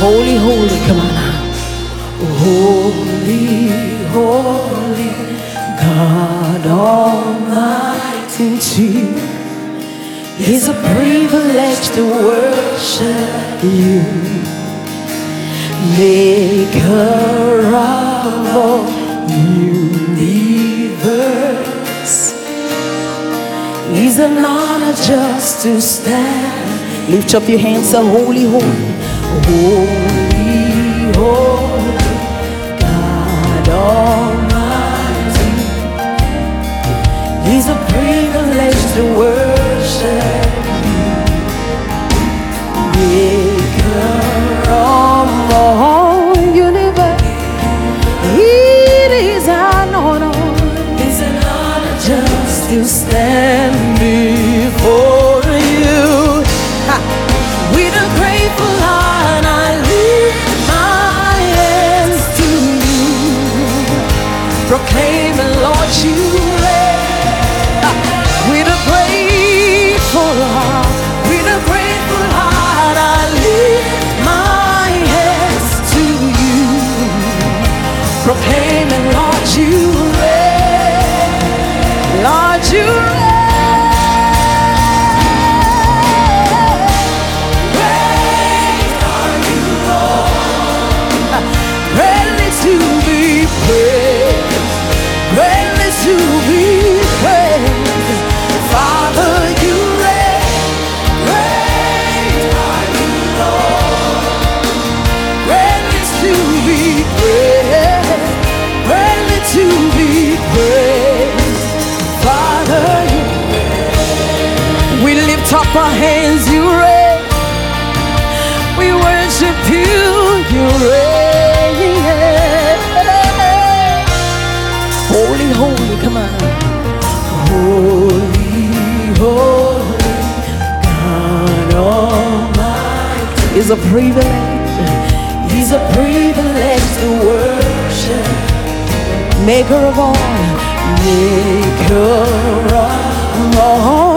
Holy, holy, come on now. Holy, holy, God Almighty. It's a privilege to worship you, Maker of all universe. It's an honor just to stand. Lift up your hands, say, Holy, holy, holy, holy, just to our hands, you reign. We worship you, you reign. Holy, holy, come on. Holy, holy, God Almighty is a privilege. He's a privilege to worship. Maker of all, maker of all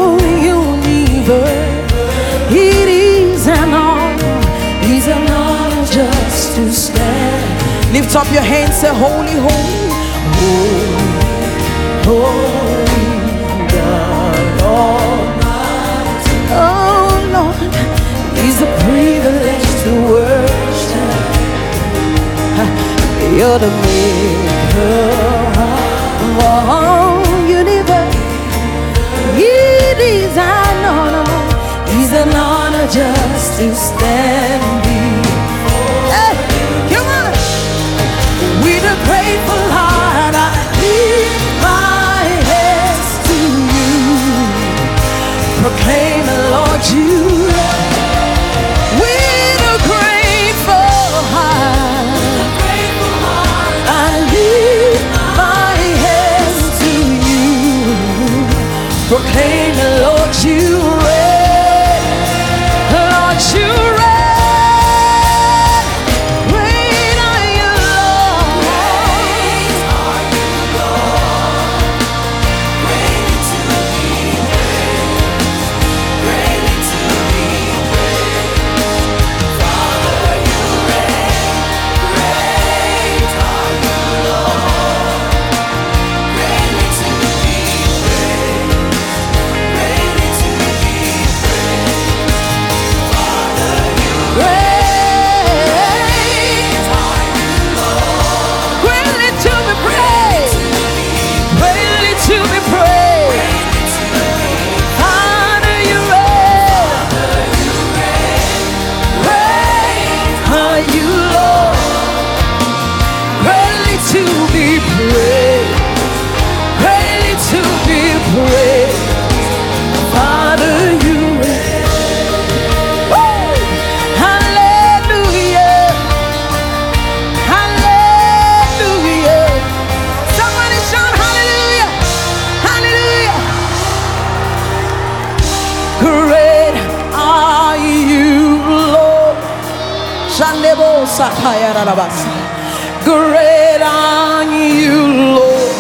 to stand. Lift up your hands, say, Holy, holy, holy, holy God. Oh Lord, it's a privilege to worship. You're the maker you, the Lord, you. Great are you, Lord.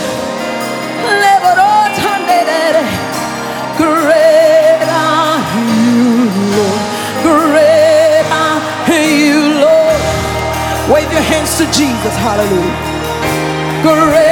Great are you, Lord. Great are you, Lord. Wave your hands to Jesus. Hallelujah. Great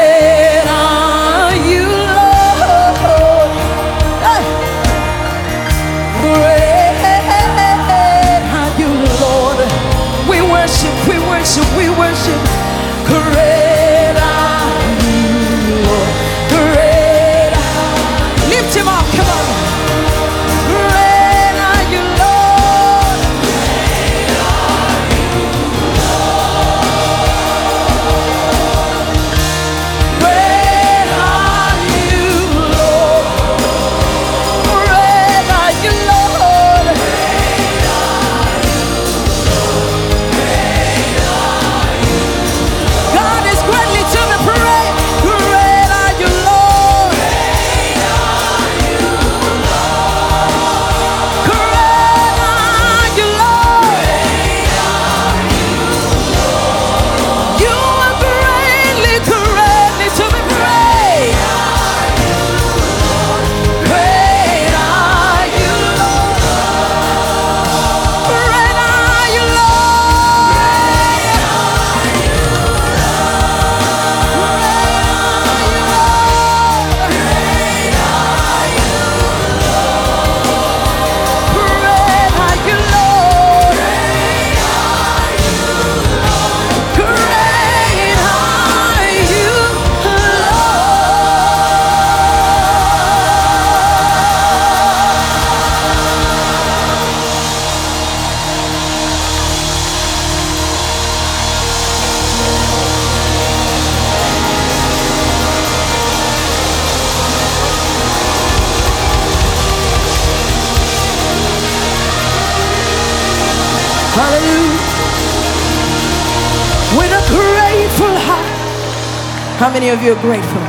How many of you are grateful?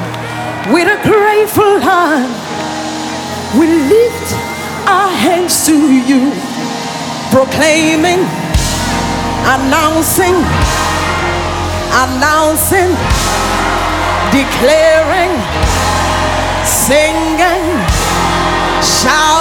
With a grateful heart, we lift our hands to you, proclaiming, announcing, announcing, declaring, singing, shouting,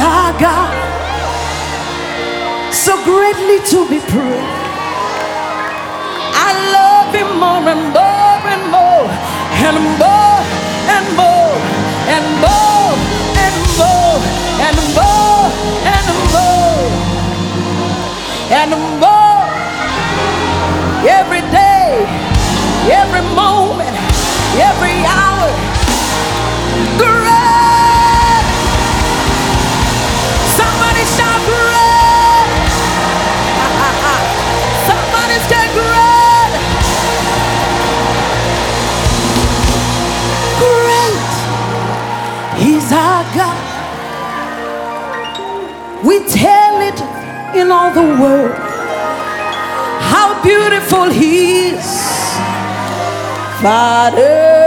our God, so greatly to be praised. I love him more and more and more and more and more and more and more and more and more and more every We tell it in all the world how beautiful He is. Father,